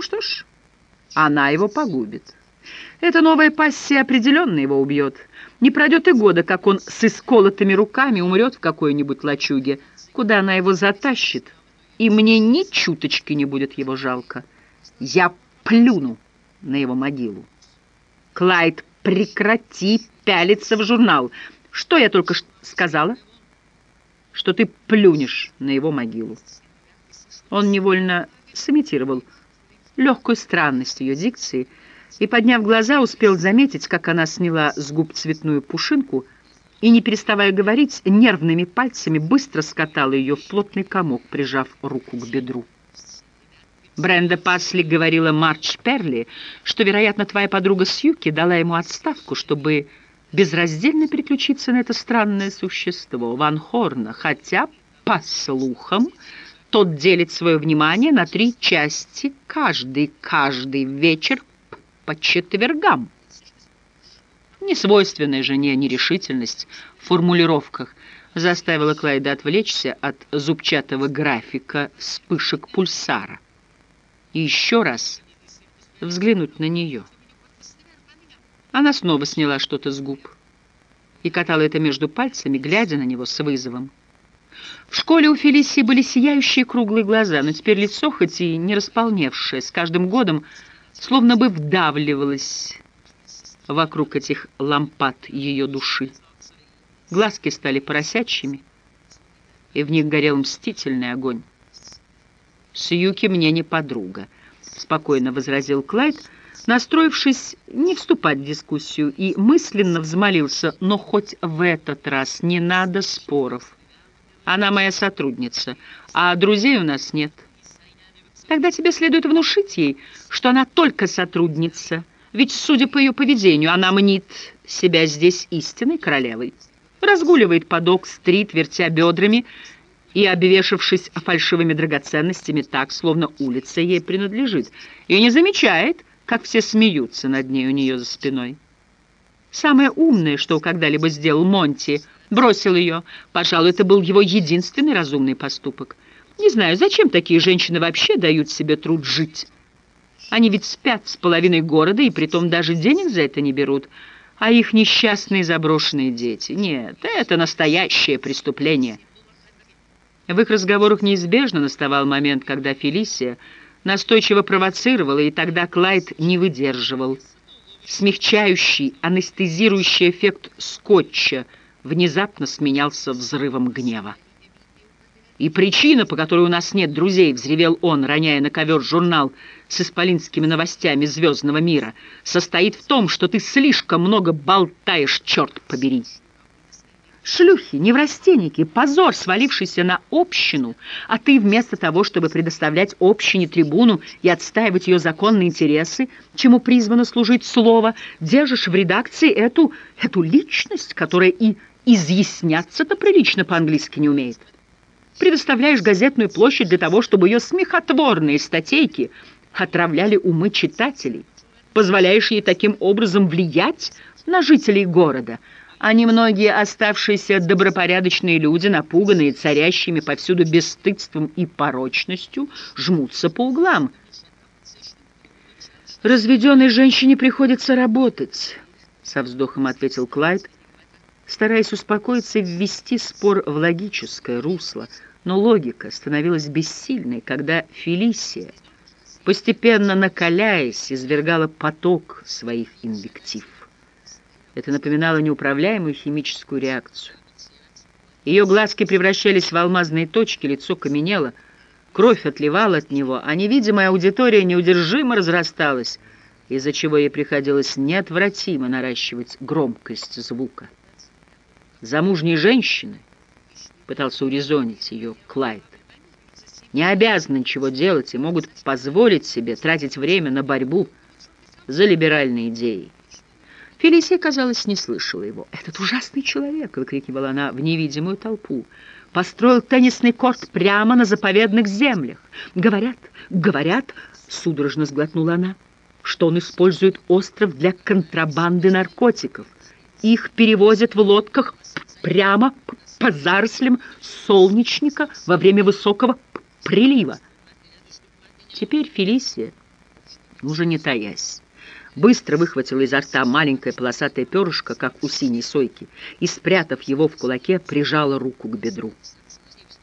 Ну что ж, она его погубит. Эта новая пассия определенно его убьет. Не пройдет и года, как он с исколотыми руками умрет в какой-нибудь лачуге, куда она его затащит, и мне ни чуточки не будет его жалко. Я плюну на его могилу. Клайд, прекрати пялиться в журнал. Что я только сказала? Что ты плюнешь на его могилу. Он невольно сымитировал легкую странность ее дикции и, подняв глаза, успел заметить, как она сняла с губ цветную пушинку и, не переставая говорить, нервными пальцами быстро скатала ее в плотный комок, прижав руку к бедру. Бренда Пасли говорила Марч Перли, что, вероятно, твоя подруга Сьюки дала ему отставку, чтобы безраздельно переключиться на это странное существо, Ван Хорна, хотя, по слухам, тот делит свое внимание на три части, каждый, каждый вечер по четвергам. Несвойственная жене нерешительность в формулировках заставила Клайда отвлечься от зубчатого графика вспышек пульсара и еще раз взглянуть на нее. Она снова сняла что-то с губ и катала это между пальцами, глядя на него с вызовом. В школе у Фелисии были сияющие круглые глаза, но теперь лицо, хоть и не располневшее, с каждым годом словно бы вдавливалось вокруг этих лампад ее души. Глазки стали поросячьими, и в них горел мстительный огонь. «Сьюки мне не подруга», — спокойно возразил Клайд, настроившись не вступать в дискуссию, и мысленно взмолился, но хоть в этот раз не надо споров. Она моя сотрудница, а друзей у нас нет. Тогда тебе следует внушить ей, что она только сотрудница, ведь, судя по ее поведению, она мнит себя здесь истинной королевой. Разгуливает по док-стрит, вертя бедрами и обвешавшись фальшивыми драгоценностями так, словно улица ей принадлежит, и не замечает, как все смеются над ней у нее за спиной. Самое умное, что когда-либо сделал Монти — бросил ее. Пожалуй, это был его единственный разумный поступок. Не знаю, зачем такие женщины вообще дают себе труд жить? Они ведь спят с половиной города, и притом даже денег за это не берут. А их несчастные заброшенные дети. Нет, это настоящее преступление. В их разговорах неизбежно наставал момент, когда Фелисия настойчиво провоцировала, и тогда Клайд не выдерживал. Смягчающий, анестезирующий эффект скотча — внезапно сменялся взрывом гнева. «И причина, по которой у нас нет друзей», — взревел он, роняя на ковер журнал с исполинскими новостями звездного мира, «состоит в том, что ты слишком много болтаешь, черт побери». Шлюхи, неврастенники, позор, свалившийся на общину, а ты вместо того, чтобы предоставлять общине трибуну и отстаивать ее законные интересы, чему призвано служить слово, держишь в редакции эту, эту личность, которая и изъясняться-то прилично по-английски не умеет. Предоставляешь газетную площадь для того, чтобы ее смехотворные статейки отравляли умы читателей. Позволяешь ей таким образом влиять на жителей города, а немногие оставшиеся добропорядочные люди, напуганные царящими повсюду бесстыдством и порочностью, жмутся по углам. «Разведенной женщине приходится работать», — со вздохом ответил Клайд, — стараясь успокоиться и ввести спор в логическое русло, но логика становилась бессильной, когда Фелисия, постепенно накаляясь, извергала поток своих инвектив. Это напоминало неуправляемую химическую реакцию. Ее глазки превращались в алмазные точки, лицо каменело, кровь отливала от него, а невидимая аудитория неудержимо разрасталась, из-за чего ей приходилось неотвратимо наращивать громкость звука замужней женщины, пытался урезонить ее Клайд, не обязаны ничего делать и могут позволить себе тратить время на борьбу за либеральные идеи. Фелисия, казалось, не слышала его. «Этот ужасный человек!» — выкрикивала она в невидимую толпу. «Построил теннисный корт прямо на заповедных землях. Говорят, говорят!» — судорожно сглотнула она что он использует остров для контрабанды наркотиков. Их перевозят в лодках прямо по зарослям солнечника во время высокого прилива. Теперь Фелисия уже не таясь. Быстро выхватила изо рта маленькое полосатое перышко, как у синей сойки, и, спрятав его в кулаке, прижала руку к бедру.